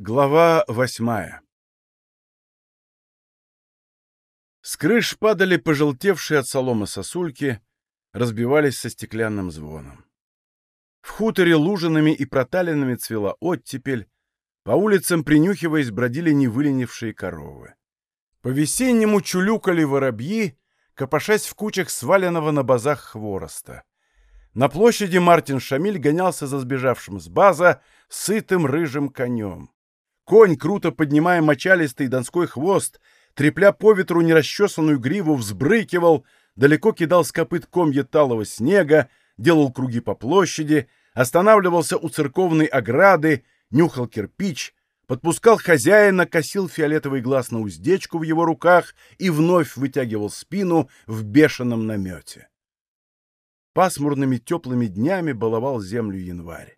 Глава восьмая С крыш падали пожелтевшие от соломы сосульки, разбивались со стеклянным звоном. В хуторе лужинами и проталинами цвела оттепель, по улицам, принюхиваясь, бродили невыленившие коровы. По-весеннему чулюкали воробьи, копошась в кучах сваленного на базах хвороста. На площади Мартин Шамиль гонялся за сбежавшим с база сытым рыжим конем. Конь, круто поднимая мочалистый донской хвост, трепля по ветру нерасчесанную гриву, взбрыкивал, далеко кидал с копыт комья талого снега, делал круги по площади, останавливался у церковной ограды, нюхал кирпич, подпускал хозяина, косил фиолетовый глаз на уздечку в его руках и вновь вытягивал спину в бешеном намете. Пасмурными теплыми днями баловал землю январь.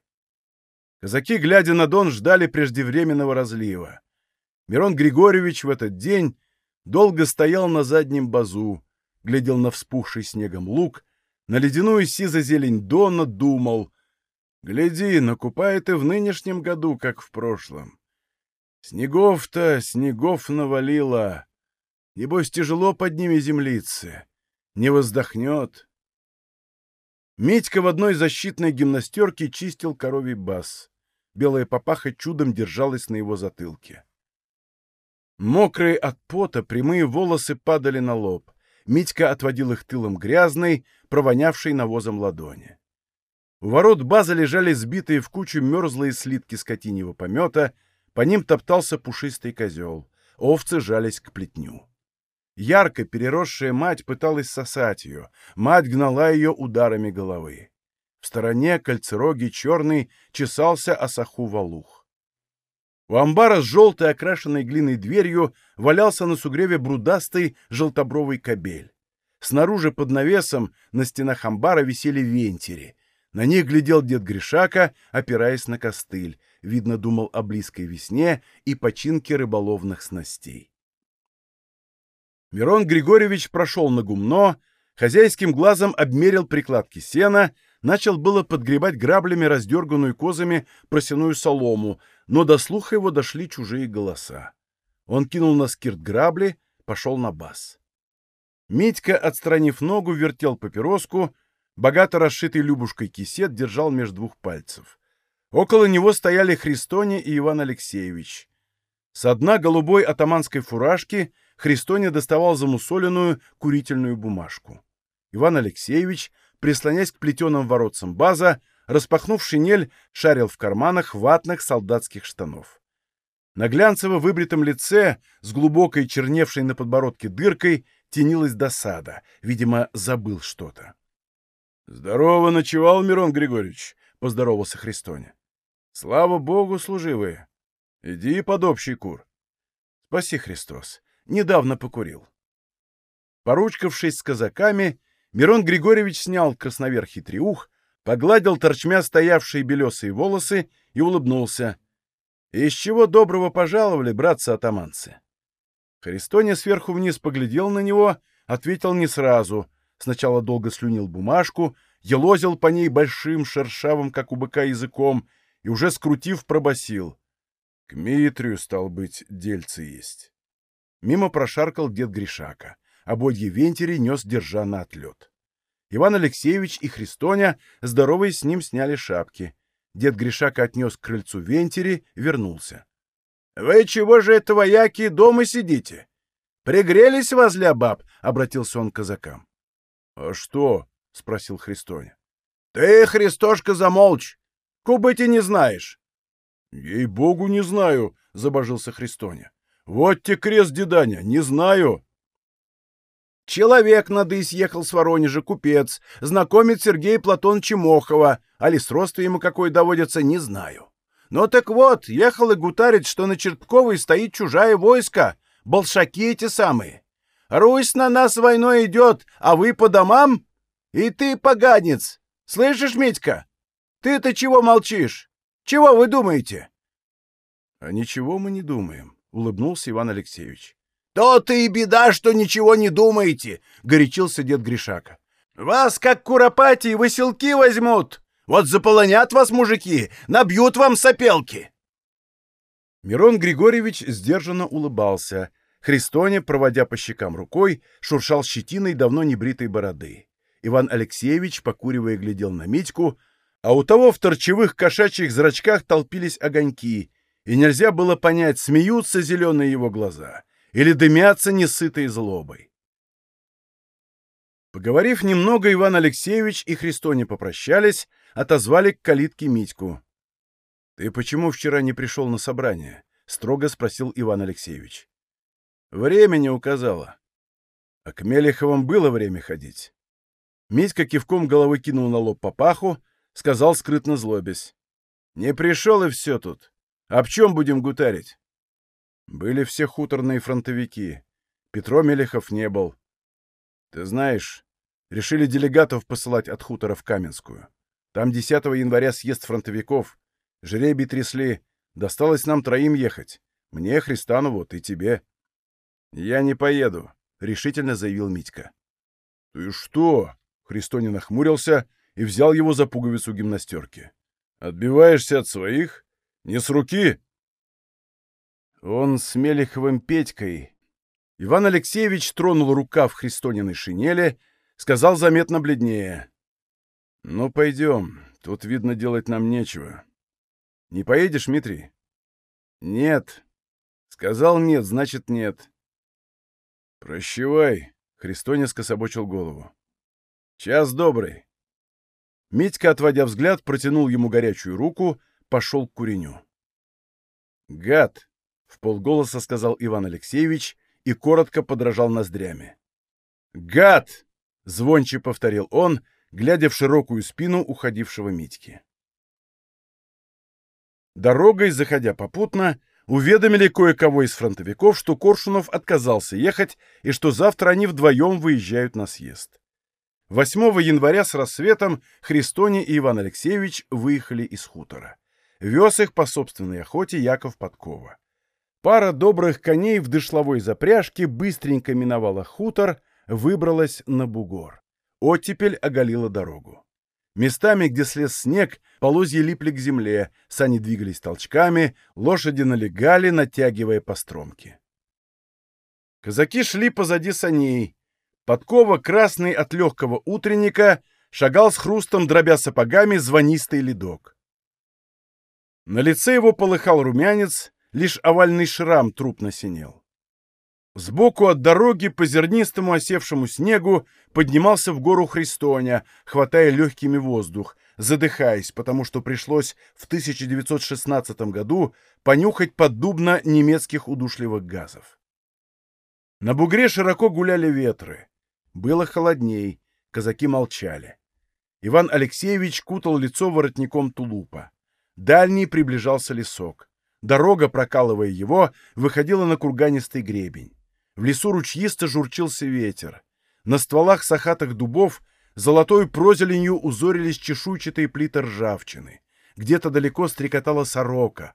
Казаки, глядя на Дон, ждали преждевременного разлива. Мирон Григорьевич в этот день долго стоял на заднем базу, глядел на вспухший снегом луг, на ледяную сизо-зелень Дона, думал. Гляди, накупает и в нынешнем году, как в прошлом. Снегов-то, снегов навалило. Небось, тяжело под ними землицы. Не воздохнет. Медька в одной защитной гимнастерке чистил коровий бас белая папаха чудом держалась на его затылке. Мокрые от пота прямые волосы падали на лоб. Митька отводил их тылом грязной, провонявшей навозом ладони. У ворот базы лежали сбитые в кучу мерзлые слитки скотиньего помета, по ним топтался пушистый козел, овцы жались к плетню. Ярко переросшая мать пыталась сосать ее, мать гнала ее ударами головы. В стороне кольцерогий черный чесался осаху валух. У амбара с желтой окрашенной глиной дверью валялся на сугреве брудастый желтобровый кобель. Снаружи под навесом на стенах амбара висели вентери. На них глядел дед Гришака, опираясь на костыль. Видно, думал о близкой весне и починке рыболовных снастей. Мирон Григорьевич прошел на гумно, хозяйским глазом обмерил прикладки сена — начал было подгребать граблями раздерганную козами просяную солому, но до слуха его дошли чужие голоса. Он кинул на скирт грабли, пошел на бас. Митька, отстранив ногу, вертел папироску, богато расшитый Любушкой кисет держал между двух пальцев. Около него стояли Христоня и Иван Алексеевич. С дна голубой атаманской фуражки Христоня доставал замусоленную курительную бумажку. Иван Алексеевич прислонясь к плетеным воротцам база, распахнув шинель, шарил в карманах ватных солдатских штанов. На глянцево выбритом лице, с глубокой черневшей на подбородке дыркой, тенилась досада. Видимо, забыл что-то. — Здорово ночевал, Мирон Григорьевич, — поздоровался Христоня. — Слава богу, служивые. Иди под общий кур. — Спаси, Христос. Недавно покурил. Поручкавшись с казаками, Мирон Григорьевич снял красноверхий триух, погладил торчмя стоявшие белесые волосы и улыбнулся. «Из чего доброго пожаловали, братцы-атаманцы?» Христоня сверху вниз поглядел на него, ответил не сразу. Сначала долго слюнил бумажку, елозил по ней большим, шершавым, как у быка, языком и уже скрутив, пробасил. К Митрию, стал быть, дельцы есть. Мимо прошаркал дед Гришака. Ободье вентери нес, держа на отлет. Иван Алексеевич и Христоня, здоровые с ним, сняли шапки. Дед Гришака отнес к крыльцу вентери, вернулся. — Вы чего же это, вояки, дома сидите? Пригрелись возле баб? — обратился он к казакам. — А что? — спросил Христоня. — Ты, Христошка, замолчь! Кубыти не знаешь. — Ей-богу, не знаю, — забожился Христоня. — Вот те крест, деданя, не знаю. Человек надо ехал с Воронежа, купец, знакомит Сергея Платоновича Мохова, а ли сродство ему какое доводится, не знаю. Ну так вот, ехал и гутарит, что на Чертковой стоит чужая войска, болшаки эти самые. Русь на нас войной идет, а вы по домам? И ты, поганец, слышишь, Митька? Ты-то чего молчишь? Чего вы думаете? — А ничего мы не думаем, — улыбнулся Иван Алексеевич. «То-то и беда, что ничего не думаете!» — горячился дед Гришака. «Вас, как куропати, выселки возьмут! Вот заполонят вас мужики, набьют вам сопелки!» Мирон Григорьевич сдержанно улыбался. Христоня, проводя по щекам рукой, шуршал щетиной давно небритой бороды. Иван Алексеевич, покуривая, глядел на Митьку, а у того в торчевых кошачьих зрачках толпились огоньки, и нельзя было понять, смеются зеленые его глаза или дымятся несытой злобой. Поговорив немного, Иван Алексеевич и Христоне попрощались, отозвали к калитке Митьку. — Ты почему вчера не пришел на собрание? — строго спросил Иван Алексеевич. — Время не указало. А к Мелеховым было время ходить. Митька кивком головы кинул на лоб папаху, сказал скрытно злобясь. — Не пришел и все тут. Об чем будем гутарить? Были все хуторные фронтовики. Петро Мелехов не был. Ты знаешь, решили делегатов посылать от хутора в Каменскую. Там 10 января съезд фронтовиков. Жребий трясли. Досталось нам троим ехать. Мне, Христанову, ты тебе. Я не поеду, — решительно заявил Митька. — Ты что? — Христонин нахмурился и взял его за пуговицу гимнастерки. — Отбиваешься от своих? Не с руки? Он с Мелеховым Петькой Иван Алексеевич тронул рукав Христониной шинели, сказал заметно бледнее. — Ну, пойдем, тут, видно, делать нам нечего. — Не поедешь, Дмитрий? — Нет. Сказал нет, значит нет. — Прощавай, — Христонин скособочил голову. — Час добрый. Митька, отводя взгляд, протянул ему горячую руку, пошел к куреню. — Гад! — в полголоса сказал Иван Алексеевич и коротко подражал ноздрями. «Гад!» — звонче повторил он, глядя в широкую спину уходившего Митьки. Дорогой, заходя попутно, уведомили кое-кого из фронтовиков, что Коршунов отказался ехать и что завтра они вдвоем выезжают на съезд. 8 января с рассветом Христони и Иван Алексеевич выехали из хутора. Вез их по собственной охоте Яков Подкова. Пара добрых коней в дышловой запряжке быстренько миновала хутор, выбралась на бугор. Оттепель оголила дорогу. Местами, где слез снег, полозья липли к земле, сани двигались толчками, лошади налегали, натягивая по стромке. Казаки шли позади саней. Подкова, красный от легкого утренника, шагал с хрустом, дробя сапогами, звонистый ледок. На лице его полыхал румянец, лишь овальный шрам трупно синел. Сбоку от дороги по зернистому осевшему снегу поднимался в гору Христоня, хватая легкими воздух, задыхаясь, потому что пришлось в 1916 году понюхать поддубно немецких удушливых газов. На бугре широко гуляли ветры. Было холодней, казаки молчали. Иван Алексеевич кутал лицо воротником тулупа. Дальний приближался лесок. Дорога, прокалывая его, выходила на курганистый гребень. В лесу ручьисто журчился ветер. На стволах сахатых дубов золотой прозеленью узорились чешуйчатые плиты ржавчины. Где-то далеко стрекотала сорока.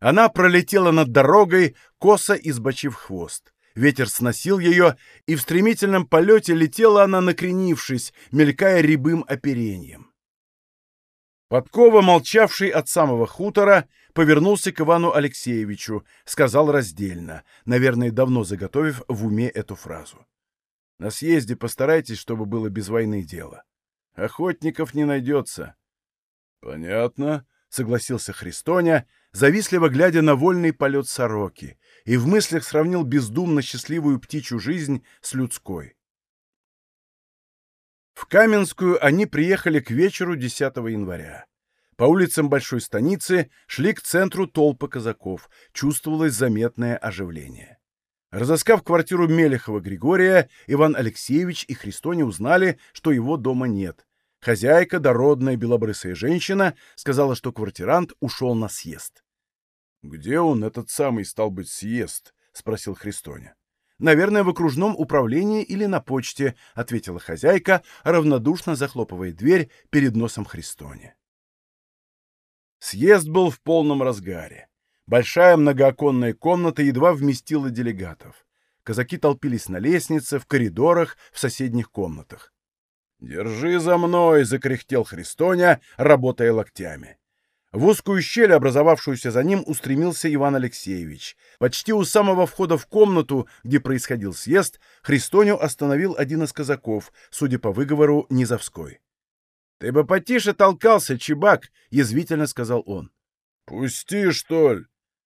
Она пролетела над дорогой, косо избочив хвост. Ветер сносил ее, и в стремительном полете летела она, накренившись, мелькая рябым оперением. Подкова, молчавший от самого хутора, повернулся к Ивану Алексеевичу, сказал раздельно, наверное, давно заготовив в уме эту фразу. «На съезде постарайтесь, чтобы было без войны дело. Охотников не найдется». «Понятно», — согласился Христоня, завистливо глядя на вольный полет сороки, и в мыслях сравнил бездумно счастливую птичью жизнь с людской. В Каменскую они приехали к вечеру 10 января. По улицам большой станицы шли к центру толпы казаков, чувствовалось заметное оживление. Разыскав квартиру Мелехова Григория, Иван Алексеевич и Христоне узнали, что его дома нет. Хозяйка, дородная белобрысая женщина, сказала, что квартирант ушел на съезд. — Где он, этот самый, стал быть, съезд? — спросил Христоня. «Наверное, в окружном управлении или на почте», — ответила хозяйка, равнодушно захлопывая дверь перед носом Христоне. Съезд был в полном разгаре. Большая многооконная комната едва вместила делегатов. Казаки толпились на лестнице, в коридорах, в соседних комнатах. «Держи за мной!» — закряхтел Христоня, работая локтями. В узкую щель, образовавшуюся за ним, устремился Иван Алексеевич. Почти у самого входа в комнату, где происходил съезд, Христоню остановил один из казаков, судя по выговору, Низовской. — Ты бы потише толкался, чебак, — язвительно сказал он. — Пусти, что ли?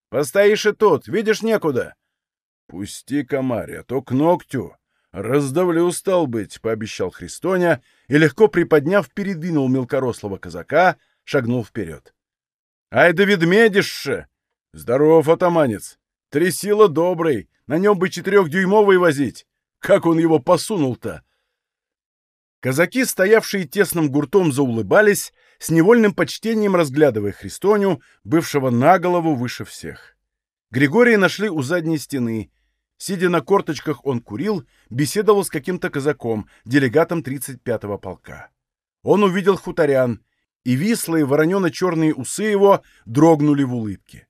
Постоишь и тут, видишь некуда. — Пусти, комаря, то к ногтю. Раздавлю, стал быть, — пообещал Христоня и, легко приподняв, передвинул мелкорослого казака, шагнул вперед. Ай да ведмедище! Здоров, атаманец! Трясило добрый, на нем бы четырехдюймовый возить. Как он его посунул-то? Казаки, стоявшие тесным гуртом, заулыбались, с невольным почтением разглядывая Христоню, бывшего на голову выше всех. Григория нашли у задней стены. Сидя на корточках, он курил, беседовал с каким-то казаком, делегатом 35-го полка. Он увидел хуторян, и вислые воронено-черные усы его дрогнули в улыбке.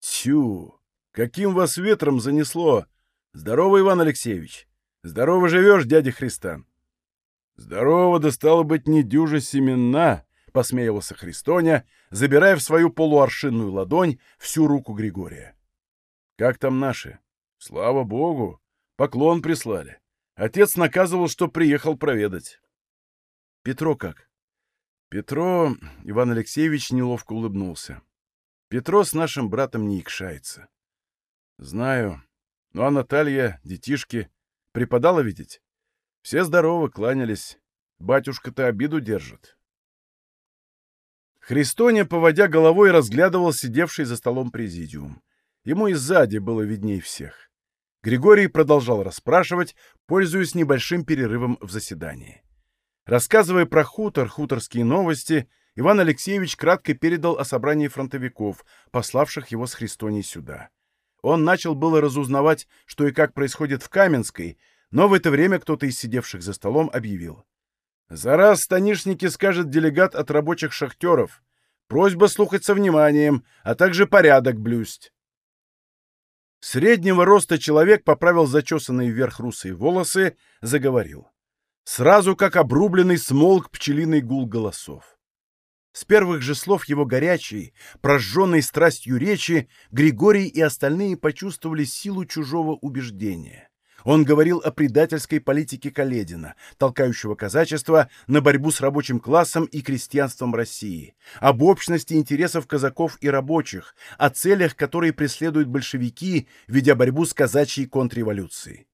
«Тю! Каким вас ветром занесло! Здорово, Иван Алексеевич! Здорово живешь, дядя Христан!» «Здорово, да стало быть, не дюжа семена!» — посмеялся Христоня, забирая в свою полуаршинную ладонь всю руку Григория. «Как там наши? Слава богу! Поклон прислали. Отец наказывал, что приехал проведать». «Петро как?» Петро, Иван Алексеевич неловко улыбнулся. Петро с нашим братом не икшается. Знаю. Ну а Наталья, детишки, преподала видеть? Все здоровы, кланялись. Батюшка-то обиду держит. Христоня, поводя головой, разглядывал сидевший за столом президиум. Ему и сзади было видней всех. Григорий продолжал расспрашивать, пользуясь небольшим перерывом в заседании. Рассказывая про хутор, хуторские новости, Иван Алексеевич кратко передал о собрании фронтовиков, пославших его с Христоней сюда. Он начал было разузнавать, что и как происходит в Каменской, но в это время кто-то из сидевших за столом объявил. «За раз станишники скажет делегат от рабочих шахтеров. Просьба слухать со вниманием, а также порядок блюсть». Среднего роста человек поправил зачесанные вверх русые волосы, заговорил сразу как обрубленный смолк пчелиный гул голосов. С первых же слов его горячей, прожженной страстью речи, Григорий и остальные почувствовали силу чужого убеждения. Он говорил о предательской политике Каледина, толкающего казачество на борьбу с рабочим классом и крестьянством России, об общности интересов казаков и рабочих, о целях, которые преследуют большевики, ведя борьбу с казачьей контрреволюцией.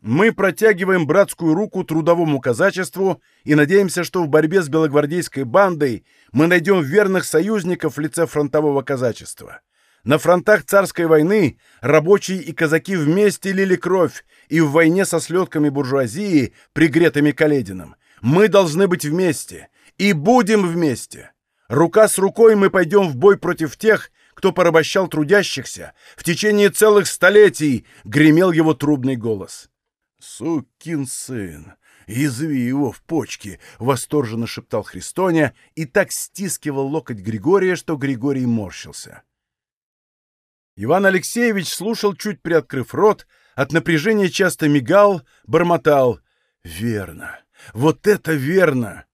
Мы протягиваем братскую руку трудовому казачеству и надеемся, что в борьбе с белогвардейской бандой мы найдем верных союзников в лице фронтового казачества. На фронтах царской войны рабочие и казаки вместе лили кровь, и в войне со слетками буржуазии, пригретыми Каледином, мы должны быть вместе, и будем вместе. Рука с рукой мы пойдем в бой против тех, кто порабощал трудящихся, в течение целых столетий гремел его трубный голос. «Сукин сын! Язви его в почки!» — восторженно шептал Христоня и так стискивал локоть Григория, что Григорий морщился. Иван Алексеевич слушал, чуть приоткрыв рот, от напряжения часто мигал, бормотал. «Верно! Вот это верно!»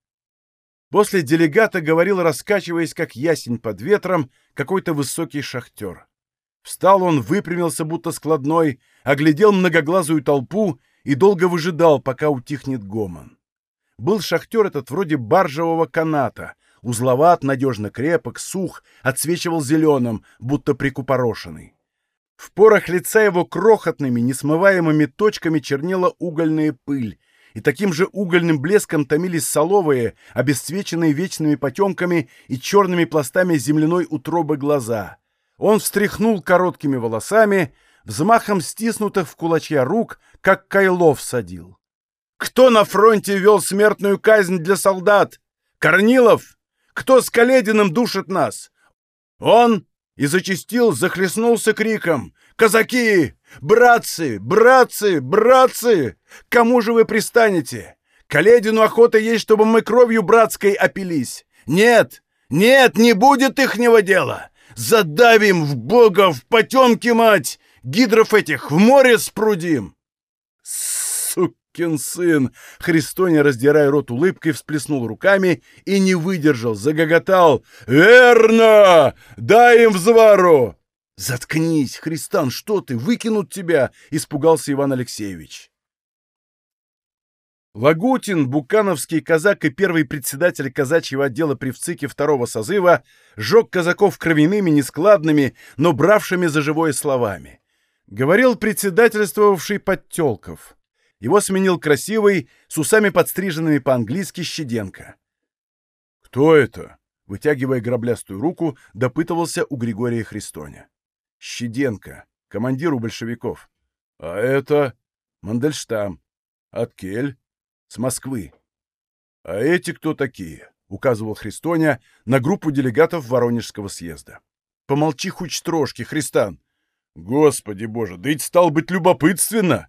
После делегата говорил, раскачиваясь, как ясень под ветром, какой-то высокий шахтер. Встал он, выпрямился, будто складной, оглядел многоглазую толпу и долго выжидал, пока утихнет гомон. Был шахтер этот вроде баржевого каната, узловат, надежно крепок, сух, отсвечивал зеленым, будто прикупорошенный. В порах лица его крохотными, несмываемыми точками чернела угольная пыль, и таким же угольным блеском томились соловые, обесцвеченные вечными потемками и черными пластами земляной утробы глаза. Он встряхнул короткими волосами, взмахом стиснутых в кулачья рук, как Кайлов садил. «Кто на фронте вел смертную казнь для солдат? Корнилов? Кто с Калединым душит нас? Он?» И зачистил, захлестнулся криком. «Казаки! Братцы! Братцы! Братцы! Кому же вы пристанете? Каледину охота есть, чтобы мы кровью братской опились. Нет! Нет, не будет ихнего дела! Задавим в бога, в потемки, мать! Гидров этих в море спрудим!» «Сукин сын!» Христоня, раздирая рот улыбкой, всплеснул руками и не выдержал, загоготал. «Верно! Дай им взвару!» «Заткнись, Христан, что ты? Выкинут тебя!» — испугался Иван Алексеевич. Лагутин, букановский казак и первый председатель казачьего отдела при ВЦИКе второго созыва, жег казаков кровяными, нескладными, но бравшими за живое словами. Говорил председательствовавший Подтелков. Его сменил красивый, с усами подстриженными по-английски Щеденко. «Кто это?» — вытягивая граблястую руку, допытывался у Григория Христоня. «Щеденко, командиру большевиков». «А это?» «Мандельштам». «Откель?» «С Москвы». «А эти кто такие?» — указывал Христоня на группу делегатов Воронежского съезда. «Помолчи хоть трошки, Христан!» «Господи боже, да ведь стал быть любопытственно!»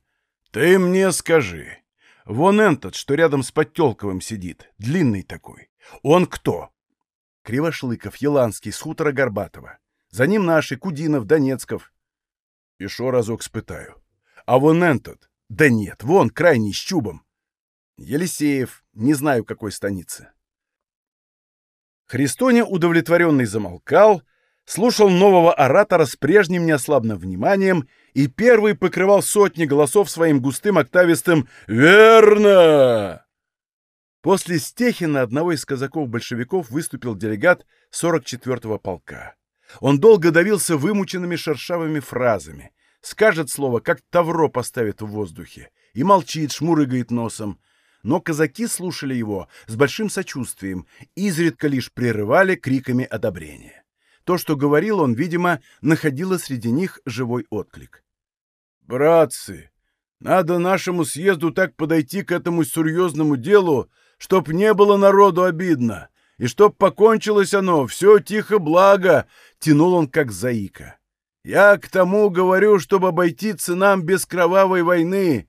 «Ты мне скажи, вон этот, что рядом с Подтелковым сидит, длинный такой, он кто?» Кривошлыков, Еланский, с хутора Горбатова. За ним наши, Кудинов, Донецков. Еще разок спытаю. А вон этот? Да нет, вон, крайний, с чубом. Елисеев, не знаю какой станицы. Христоня, удовлетворенный, замолкал, слушал нового оратора с прежним неослабным вниманием и первый покрывал сотни голосов своим густым октавистым «Верно!». После Стехина одного из казаков-большевиков выступил делегат 44-го полка. Он долго давился вымученными шершавыми фразами, скажет слово, как тавро поставит в воздухе, и молчит, шмурыгает носом. Но казаки слушали его с большим сочувствием, изредка лишь прерывали криками одобрения. То, что говорил он, видимо, находило среди них живой отклик. «Братцы, надо нашему съезду так подойти к этому серьезному делу, чтоб не было народу обидно, и чтоб покончилось оно, все тихо благо», — тянул он как заика. «Я к тому говорю, чтобы обойтиться нам без кровавой войны.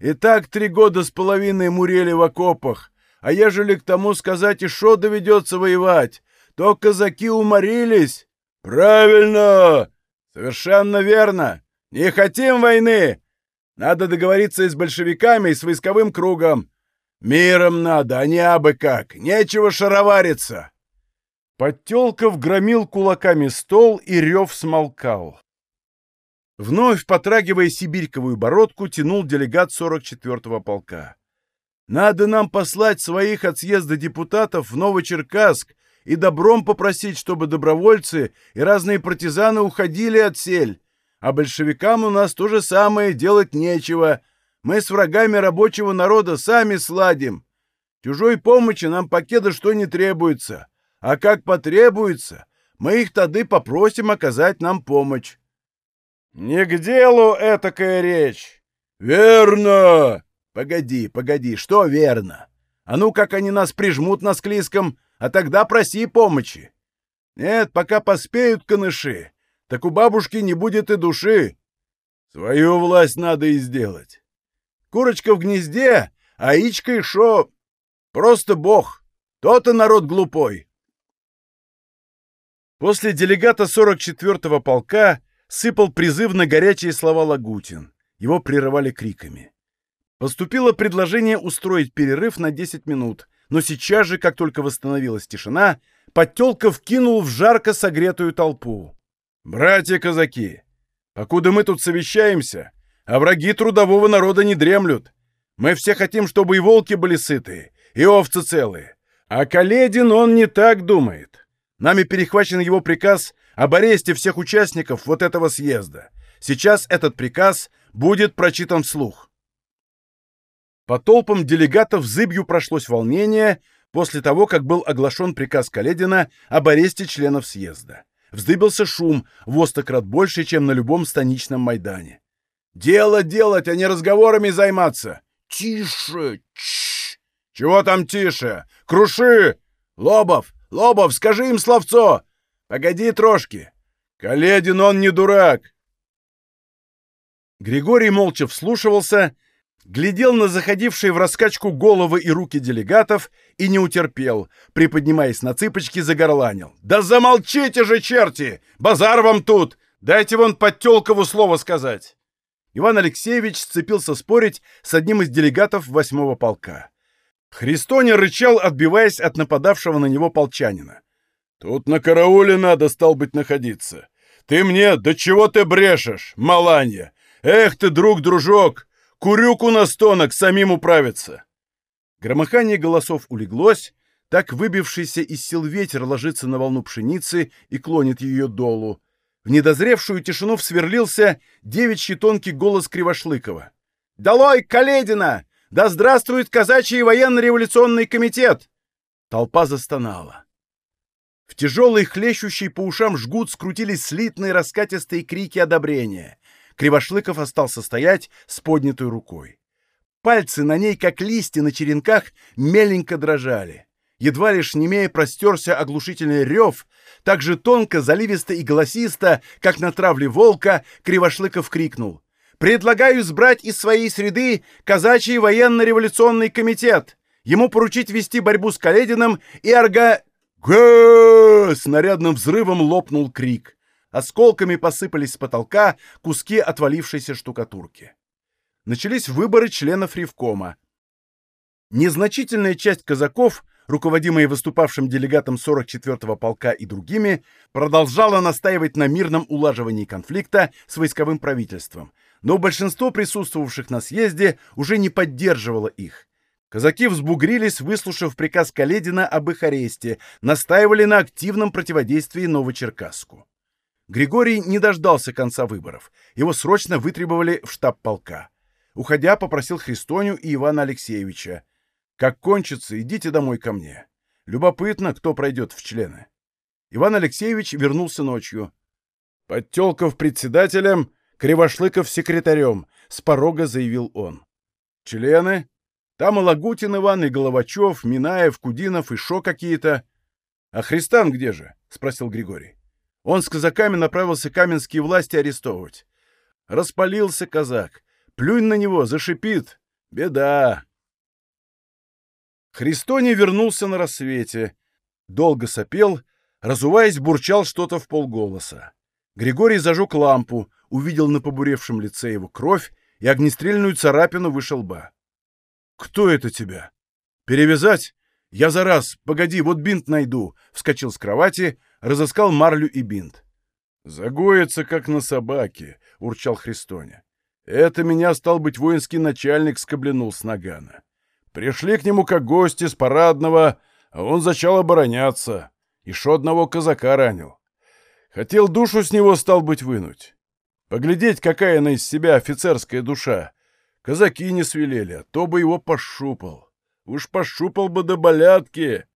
И так три года с половиной мурели в окопах, а ежели к тому сказать, и шо доведется воевать, то казаки уморились. Правильно! Совершенно верно! Не хотим войны! Надо договориться и с большевиками, и с войсковым кругом. Миром надо, а не абы как. Нечего шаровариться. Подтелков громил кулаками стол, и рев смолкал. Вновь, потрагивая сибирьковую бородку, тянул делегат 44-го полка. «Надо нам послать своих от съезда депутатов в Новочеркасск и добром попросить, чтобы добровольцы и разные партизаны уходили от сель. А большевикам у нас то же самое делать нечего. Мы с врагами рабочего народа сами сладим. Чужой помощи нам покеда что не требуется. А как потребуется, мы их тады попросим оказать нам помощь. «Не к делу этакая речь!» «Верно!» «Погоди, погоди, что верно? А ну, как они нас прижмут на склизком, а тогда проси помощи. Нет, пока поспеют каныши, так у бабушки не будет и души. Свою власть надо и сделать. Курочка в гнезде, а ичка и шо? Просто бог. То-то народ глупой. После делегата 44-го полка сыпал призывно горячие слова Лагутин. Его прерывали криками. Поступило предложение устроить перерыв на 10 минут — но сейчас же, как только восстановилась тишина, Подтелков кинул в жарко согретую толпу. «Братья-казаки, покуда мы тут совещаемся, а враги трудового народа не дремлют. Мы все хотим, чтобы и волки были сытые, и овцы целые. А Каледин он не так думает. Нами перехвачен его приказ об аресте всех участников вот этого съезда. Сейчас этот приказ будет прочитан вслух. По толпам делегатов зыбью прошлось волнение после того, как был оглашен приказ Каледина об аресте членов съезда. Вздыбился шум, в остократ больше, чем на любом станичном Майдане. «Дело делать, а не разговорами займаться!» «Тише! Чш! Чего там тише? Круши! Лобов! Лобов, скажи им словцо! Погоди трошки! Каледин он не дурак!» Григорий молча вслушивался — глядел на заходившие в раскачку головы и руки делегатов и не утерпел, приподнимаясь на цыпочки, загорланил. «Да замолчите же, черти! Базар вам тут! Дайте вон Подтелкову слово сказать!» Иван Алексеевич сцепился спорить с одним из делегатов восьмого полка. Христоня рычал, отбиваясь от нападавшего на него полчанина. «Тут на карауле надо, стал быть, находиться. Ты мне, да чего ты брешешь, маланья? Эх ты, друг-дружок, курюку на стонок, самим управиться!» Громыхание голосов улеглось, так выбившийся из сил ветер ложится на волну пшеницы и клонит ее долу. В недозревшую тишину всверлился девичий тонкий голос Кривошлыкова. «Долой, Каледина! Да здравствует казачий военно-революционный комитет!» Толпа застонала. В тяжелый, хлещущий по ушам жгут скрутились слитные раскатистые крики одобрения. Кривошлыков остался стоять с поднятой рукой. Пальцы на ней, как листья на черенках, меленько дрожали. Едва лишь немея простерся оглушительный рев, так же тонко, заливисто и голосисто, как на травле волка, Кривошлыков крикнул. «Предлагаю сбрать из своей среды казачий военно-революционный комитет, ему поручить вести борьбу с Калединым и орга...» Гэ! Снарядным взрывом лопнул крик. Осколками посыпались с потолка куски отвалившейся штукатурки. Начались выборы членов Ревкома. Незначительная часть казаков руководимая выступавшим делегатом 44-го полка и другими, продолжала настаивать на мирном улаживании конфликта с войсковым правительством, но большинство присутствовавших на съезде уже не поддерживало их. Казаки взбугрились, выслушав приказ Каледина об их аресте, настаивали на активном противодействии Новочеркасску. Григорий не дождался конца выборов. Его срочно вытребовали в штаб полка. Уходя, попросил Христоню и Ивана Алексеевича. Как кончится, идите домой ко мне. Любопытно, кто пройдет в члены. Иван Алексеевич вернулся ночью. Подтелков председателем, Кривошлыков секретарем, с порога заявил он. Члены? Там и Лагутин Иван, и Головачев, Минаев, Кудинов, и шо какие-то. А Христан где же? — спросил Григорий. Он с казаками направился каменские власти арестовывать. Распалился казак. Плюнь на него, зашипит. Беда. Христоний вернулся на рассвете. Долго сопел, разуваясь, бурчал что-то в полголоса. Григорий зажег лампу, увидел на побуревшем лице его кровь и огнестрельную царапину выше лба. «Кто это тебя?» «Перевязать? Я за раз. Погоди, вот бинт найду!» Вскочил с кровати, разыскал марлю и бинт. «Загоится, как на собаке», — урчал Христоня. «Это меня, стал быть, воинский начальник скобленул с нагана. Пришли к нему как гости с парадного, а он зачал обороняться. Еще одного казака ранил. Хотел душу с него, стал быть, вынуть. Поглядеть, какая она из себя офицерская душа. Казаки не свелели, а то бы его пошупал. Уж пошупал бы до болятки.